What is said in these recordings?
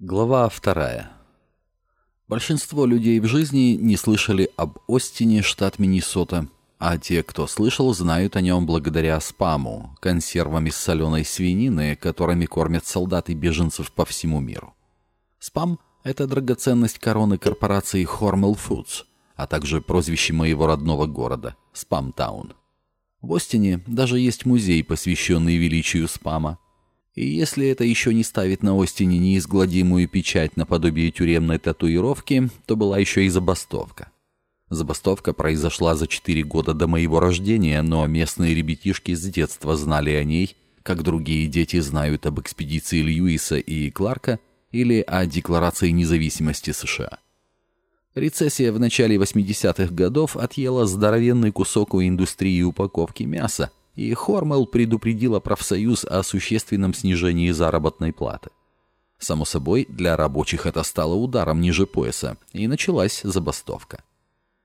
Глава вторая. Большинство людей в жизни не слышали об Остине, штат Миннесота, а те, кто слышал, знают о нем благодаря спаму, консервам из соленой свинины, которыми кормят солдат и беженцев по всему миру. Спам — это драгоценность короны корпорации Hormel Foods, а также прозвище моего родного города — Спамтаун. В Остине даже есть музей, посвященный величию спама — и если это еще не ставит на Остине неизгладимую печать наподобие тюремной татуировки, то была еще и забастовка. Забастовка произошла за 4 года до моего рождения, но местные ребятишки с детства знали о ней, как другие дети знают об экспедиции Льюиса и Кларка или о Декларации независимости США. Рецессия в начале 80-х годов отъела здоровенный кусок у индустрии упаковки мяса, и Хормел предупредила профсоюз о существенном снижении заработной платы. Само собой, для рабочих это стало ударом ниже пояса, и началась забастовка.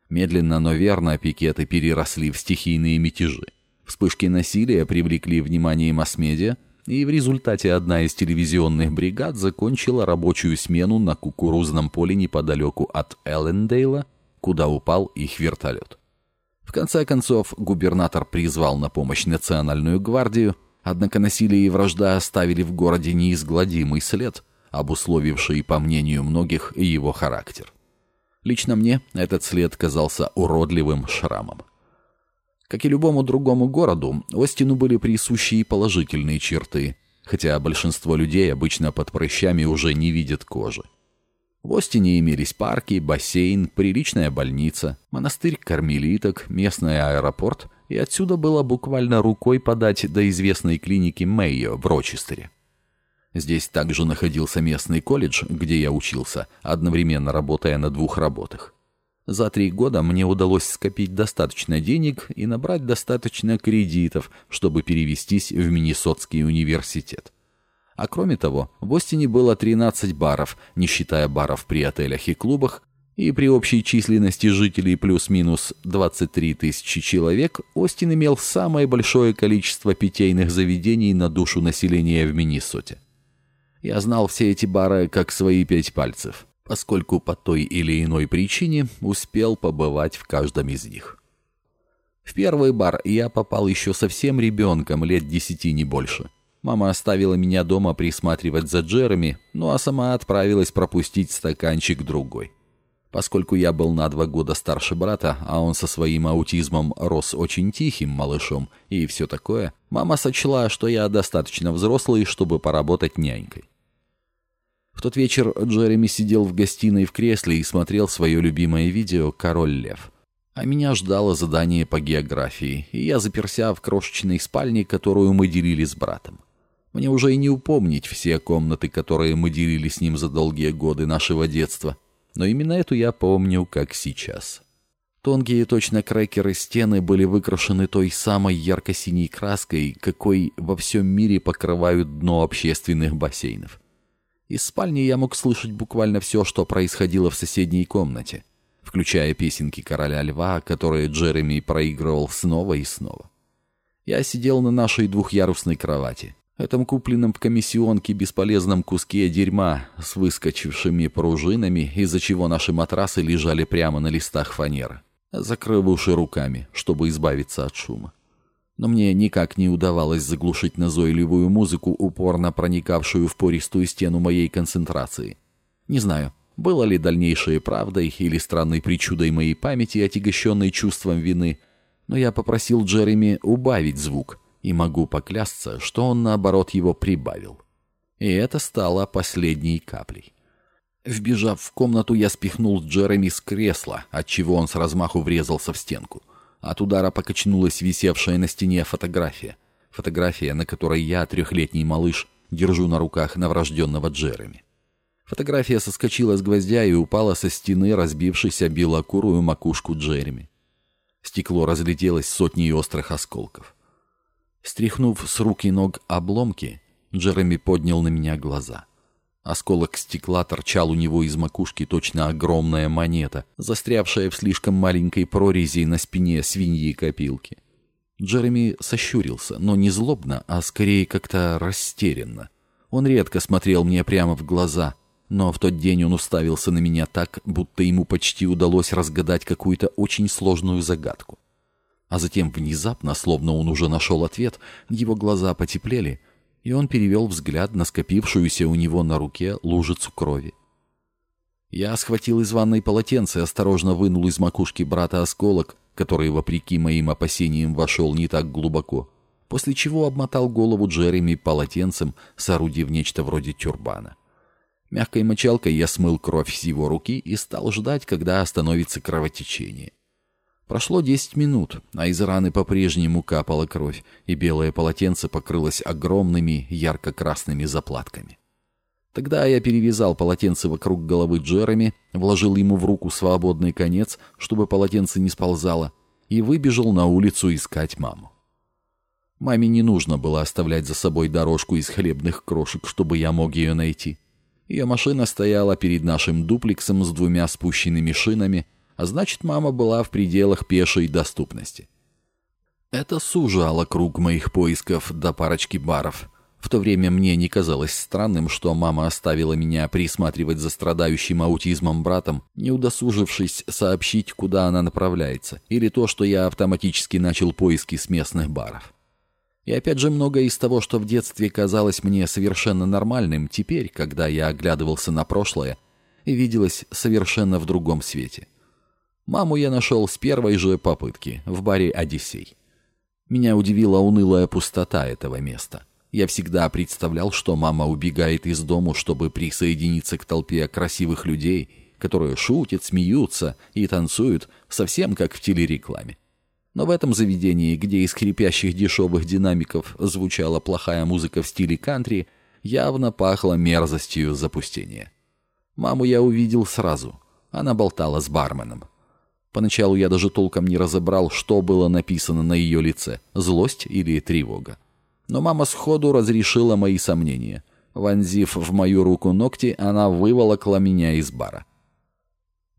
Медленно, но верно пикеты переросли в стихийные мятежи. Вспышки насилия привлекли внимание масс-медиа, и в результате одна из телевизионных бригад закончила рабочую смену на кукурузном поле неподалеку от Эллендейла, куда упал их вертолет. Конце концов, губернатор призвал на помощь Национальную гвардию, однако насилие и вражда оставили в городе неизгладимый след, обусловивший, по мнению многих, его характер. Лично мне этот след казался уродливым шрамом. Как и любому другому городу, Остину были присущи и положительные черты, хотя большинство людей обычно под прыщами уже не видят кожи. В Остине имелись парки, бассейн, приличная больница, монастырь кармелиток, местный аэропорт, и отсюда было буквально рукой подать до известной клиники Мэйо в Рочестере. Здесь также находился местный колледж, где я учился, одновременно работая на двух работах. За три года мне удалось скопить достаточно денег и набрать достаточно кредитов, чтобы перевестись в Миннесотский университет. А кроме того, в Остине было 13 баров, не считая баров при отелях и клубах, и при общей численности жителей плюс-минус 23 тысячи человек Остин имел самое большое количество питейных заведений на душу населения в Миннесоте. Я знал все эти бары как свои пять пальцев, поскольку по той или иной причине успел побывать в каждом из них. В первый бар я попал еще совсем ребенком, лет десяти не больше – Мама оставила меня дома присматривать за Джереми, ну а сама отправилась пропустить стаканчик другой. Поскольку я был на два года старше брата, а он со своим аутизмом рос очень тихим малышом и все такое, мама сочла, что я достаточно взрослый, чтобы поработать нянькой. В тот вечер Джереми сидел в гостиной в кресле и смотрел свое любимое видео «Король лев». А меня ждало задание по географии, и я заперся в крошечной спальне, которую мы делили с братом. Мне уже и не упомнить все комнаты, которые мы делили с ним за долгие годы нашего детства. Но именно эту я помню, как сейчас. Тонкие точно крекеры стены были выкрашены той самой ярко-синей краской, какой во всем мире покрывают дно общественных бассейнов. Из спальни я мог слышать буквально все, что происходило в соседней комнате, включая песенки «Короля льва», которые Джереми проигрывал снова и снова. Я сидел на нашей двухъярусной кровати этом купленном в комиссионке бесполезном куске дерьма с выскочившими пружинами, из-за чего наши матрасы лежали прямо на листах фанеры, закрыв руками, чтобы избавиться от шума. Но мне никак не удавалось заглушить назойливую музыку, упорно проникавшую в пористую стену моей концентрации. Не знаю, было ли дальнейшее правдой или странной причудой моей памяти, отягощенной чувством вины, но я попросил Джереми убавить звук — и могу поклясться, что он, наоборот, его прибавил. И это стало последней каплей. Вбежав в комнату, я спихнул Джереми с кресла, отчего он с размаху врезался в стенку. От удара покачнулась висевшая на стене фотография. Фотография, на которой я, трехлетний малыш, держу на руках новорожденного Джереми. Фотография соскочила с гвоздя и упала со стены, разбившись о белокурую макушку Джереми. Стекло разлетелось сотней острых осколков. Стряхнув с рук и ног обломки, Джереми поднял на меня глаза. Осколок стекла торчал у него из макушки точно огромная монета, застрявшая в слишком маленькой прорези на спине свиньи копилки. Джереми сощурился, но не злобно, а скорее как-то растерянно. Он редко смотрел мне прямо в глаза, но в тот день он уставился на меня так, будто ему почти удалось разгадать какую-то очень сложную загадку. А затем внезапно, словно он уже нашел ответ, его глаза потеплели, и он перевел взгляд на скопившуюся у него на руке лужицу крови. Я схватил из ванной полотенце и осторожно вынул из макушки брата осколок, который, вопреки моим опасениям, вошел не так глубоко, после чего обмотал голову Джереми полотенцем, соорудив нечто вроде тюрбана. Мягкой мочалкой я смыл кровь с его руки и стал ждать, когда остановится кровотечение. Прошло десять минут, а из раны по-прежнему капала кровь, и белое полотенце покрылось огромными ярко-красными заплатками. Тогда я перевязал полотенце вокруг головы Джереми, вложил ему в руку свободный конец, чтобы полотенце не сползало, и выбежал на улицу искать маму. Маме не нужно было оставлять за собой дорожку из хлебных крошек, чтобы я мог ее найти. Ее машина стояла перед нашим дуплексом с двумя спущенными шинами, а значит, мама была в пределах пешей доступности. Это сужало круг моих поисков до парочки баров, в то время мне не казалось странным, что мама оставила меня присматривать за страдающим аутизмом братом, не удосужившись сообщить, куда она направляется, или то, что я автоматически начал поиски с местных баров. И опять же, многое из того, что в детстве казалось мне совершенно нормальным, теперь, когда я оглядывался на прошлое, виделось совершенно в другом свете. Маму я нашел с первой же попытки, в баре «Одиссей». Меня удивила унылая пустота этого места — я всегда представлял, что мама убегает из дому, чтобы присоединиться к толпе красивых людей, которые шутят, смеются и танцуют, совсем как в телерекламе. Но в этом заведении, где из хрипящих дешевых динамиков звучала плохая музыка в стиле кантри, явно пахло мерзостью запустения. Маму я увидел сразу. Она болтала с барменом. Поначалу я даже толком не разобрал, что было написано на ее лице — злость или тревога. Но мама сходу разрешила мои сомнения. Вонзив в мою руку ногти, она выволокла меня из бара.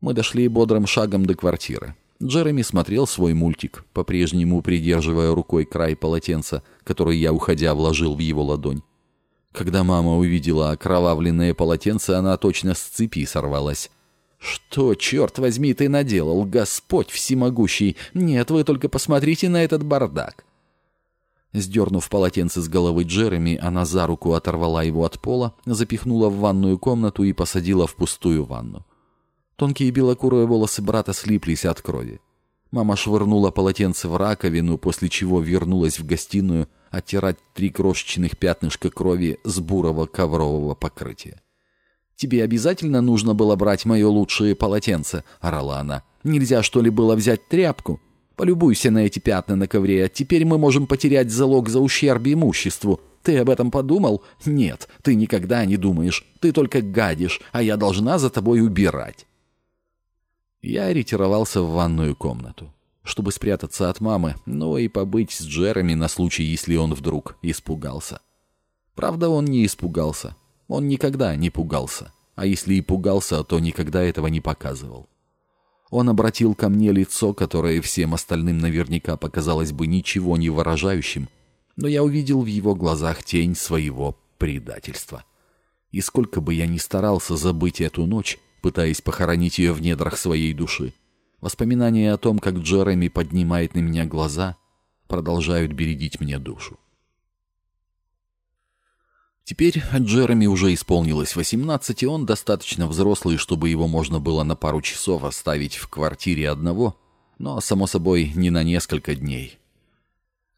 Мы дошли бодрым шагом до квартиры. Джереми смотрел свой мультик, по-прежнему придерживая рукой край полотенца, который я, уходя, вложил в его ладонь. Когда мама увидела окровавленное полотенце, она точно с цепи сорвалась. «Что, черт возьми, ты наделал, Господь всемогущий? Нет, вы только посмотрите на этот бардак!» Сдернув полотенце с головы Джереми, она за руку оторвала его от пола, запихнула в ванную комнату и посадила в пустую ванну. Тонкие белокурые волосы брата слиплись от крови. Мама швырнула полотенце в раковину, после чего вернулась в гостиную оттирать три крошечных пятнышка крови с бурого коврового покрытия. «Тебе обязательно нужно было брать мое лучшее полотенце?» — орала она. «Нельзя, что ли, было взять тряпку?» Полюбуйся на эти пятна на ковре. Теперь мы можем потерять залог за ущерб имуществу. Ты об этом подумал? Нет, ты никогда не думаешь. Ты только гадишь, а я должна за тобой убирать. Я ретировался в ванную комнату, чтобы спрятаться от мамы, но и побыть с Джереми на случай, если он вдруг испугался. Правда, он не испугался. Он никогда не пугался. А если и пугался, то никогда этого не показывал. Он обратил ко мне лицо, которое всем остальным наверняка показалось бы ничего не выражающим, но я увидел в его глазах тень своего предательства. И сколько бы я ни старался забыть эту ночь, пытаясь похоронить ее в недрах своей души, воспоминания о том, как Джереми поднимает на меня глаза, продолжают бередить мне душу. Теперь Джереми уже исполнилось 18, и он достаточно взрослый, чтобы его можно было на пару часов оставить в квартире одного, но, само собой, не на несколько дней.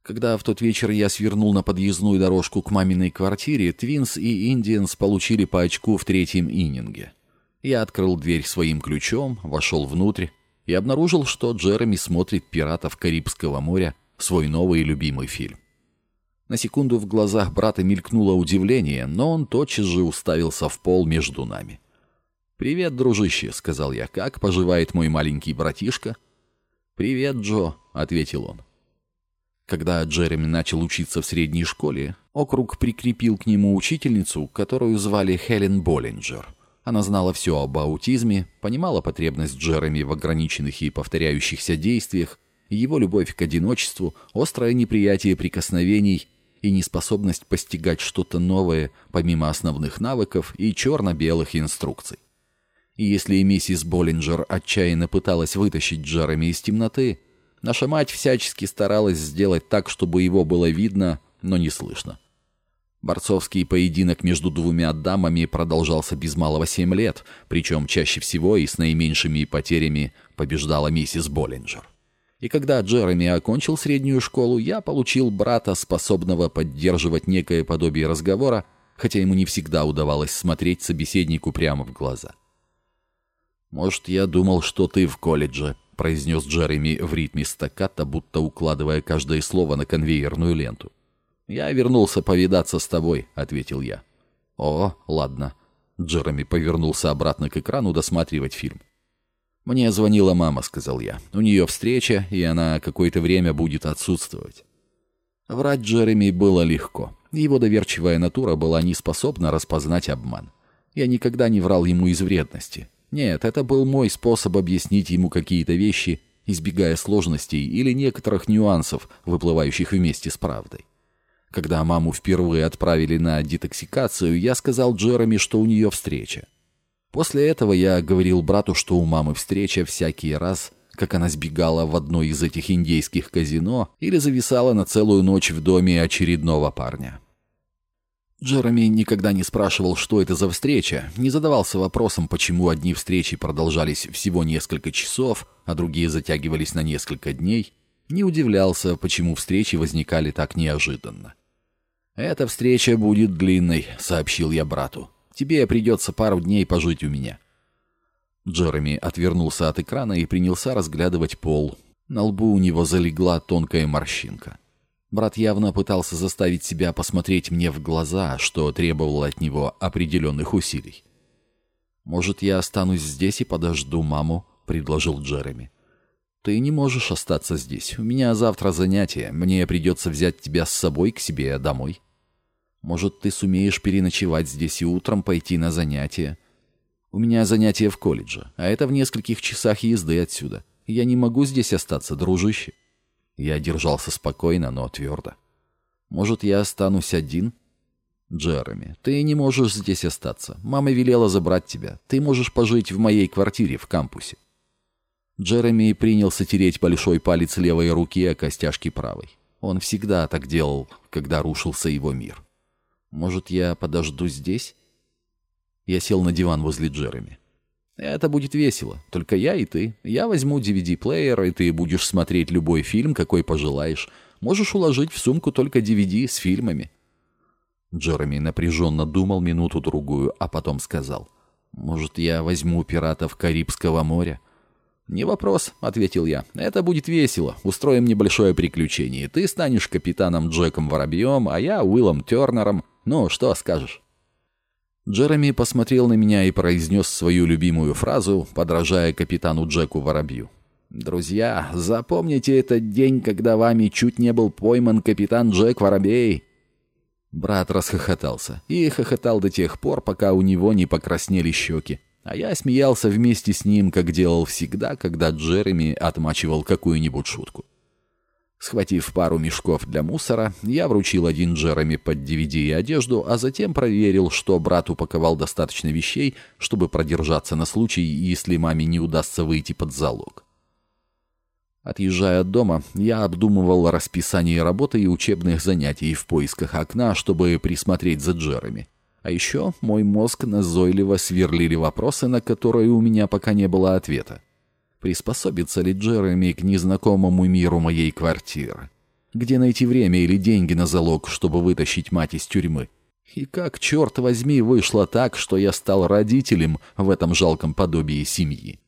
Когда в тот вечер я свернул на подъездную дорожку к маминой квартире, Твинс и Индианс получили по очку в третьем иннинге. Я открыл дверь своим ключом, вошел внутрь и обнаружил, что Джереми смотрит «Пиратов Карибского моря», свой новый любимый фильм. На секунду в глазах брата мелькнуло удивление, но он тотчас же уставился в пол между нами. «Привет, дружище», — сказал я. «Как поживает мой маленький братишка?» «Привет, Джо», — ответил он. Когда Джереми начал учиться в средней школе, округ прикрепил к нему учительницу, которую звали Хелен Боллинджер. Она знала все об аутизме, понимала потребность Джереми в ограниченных и повторяющихся действиях, его любовь к одиночеству, острое неприятие прикосновений и неспособность постигать что-то новое, помимо основных навыков и черно-белых инструкций. И если миссис Боллинджер отчаянно пыталась вытащить Джереми из темноты, наша мать всячески старалась сделать так, чтобы его было видно, но не слышно. Борцовский поединок между двумя дамами продолжался без малого семь лет, причем чаще всего и с наименьшими потерями побеждала миссис Боллинджер. И когда Джереми окончил среднюю школу, я получил брата, способного поддерживать некое подобие разговора, хотя ему не всегда удавалось смотреть собеседнику прямо в глаза. «Может, я думал, что ты в колледже», — произнес Джереми в ритме стакката, будто укладывая каждое слово на конвейерную ленту. «Я вернулся повидаться с тобой», — ответил я. «О, ладно». Джереми повернулся обратно к экрану досматривать фильм. «Мне звонила мама», — сказал я. «У нее встреча, и она какое-то время будет отсутствовать». Врать Джереми было легко. Его доверчивая натура была не способна распознать обман. Я никогда не врал ему из вредности. Нет, это был мой способ объяснить ему какие-то вещи, избегая сложностей или некоторых нюансов, выплывающих вместе с правдой. Когда маму впервые отправили на детоксикацию, я сказал Джереми, что у нее встреча. После этого я говорил брату, что у мамы встреча всякий раз, как она сбегала в одно из этих индейских казино или зависала на целую ночь в доме очередного парня. Джереми никогда не спрашивал, что это за встреча, не задавался вопросом, почему одни встречи продолжались всего несколько часов, а другие затягивались на несколько дней, не удивлялся, почему встречи возникали так неожиданно. «Эта встреча будет длинной», — сообщил я брату. «Тебе придется пару дней пожить у меня». Джереми отвернулся от экрана и принялся разглядывать пол. На лбу у него залегла тонкая морщинка. Брат явно пытался заставить себя посмотреть мне в глаза, что требовало от него определенных усилий. «Может, я останусь здесь и подожду маму?» — предложил Джереми. «Ты не можешь остаться здесь. У меня завтра занятие. Мне придется взять тебя с собой к себе домой». Может, ты сумеешь переночевать здесь и утром пойти на занятия? У меня занятия в колледже, а это в нескольких часах езды отсюда. Я не могу здесь остаться, дружище». Я держался спокойно, но твердо. «Может, я останусь один?» «Джереми, ты не можешь здесь остаться. Мама велела забрать тебя. Ты можешь пожить в моей квартире в кампусе». Джереми принялся тереть большой палец левой руки о костяшки правой. Он всегда так делал, когда рушился его мир. Может, я подожду здесь?» Я сел на диван возле Джереми. «Это будет весело. Только я и ты. Я возьму DVD-плеер, и ты будешь смотреть любой фильм, какой пожелаешь. Можешь уложить в сумку только DVD с фильмами». Джереми напряженно думал минуту-другую, а потом сказал. «Может, я возьму пиратов Карибского моря?» «Не вопрос», — ответил я. «Это будет весело. Устроим небольшое приключение. Ты станешь капитаном Джеком Воробьем, а я Уиллом Тернером. Ну, что скажешь?» Джереми посмотрел на меня и произнес свою любимую фразу, подражая капитану Джеку Воробью. «Друзья, запомните этот день, когда вами чуть не был пойман капитан Джек Воробей!» Брат расхохотался и хохотал до тех пор, пока у него не покраснели щеки. А я смеялся вместе с ним, как делал всегда, когда Джереми отмачивал какую-нибудь шутку. Схватив пару мешков для мусора, я вручил один Джереми под DVD и одежду, а затем проверил, что брат упаковал достаточно вещей, чтобы продержаться на случай, если маме не удастся выйти под залог. Отъезжая от дома, я обдумывал расписание работы и учебных занятий в поисках окна, чтобы присмотреть за Джереми. А еще мой мозг назойливо сверлили вопросы, на которые у меня пока не было ответа. Приспособится ли Джереми к незнакомому миру моей квартиры? Где найти время или деньги на залог, чтобы вытащить мать из тюрьмы? И как, черт возьми, вышло так, что я стал родителем в этом жалком подобии семьи?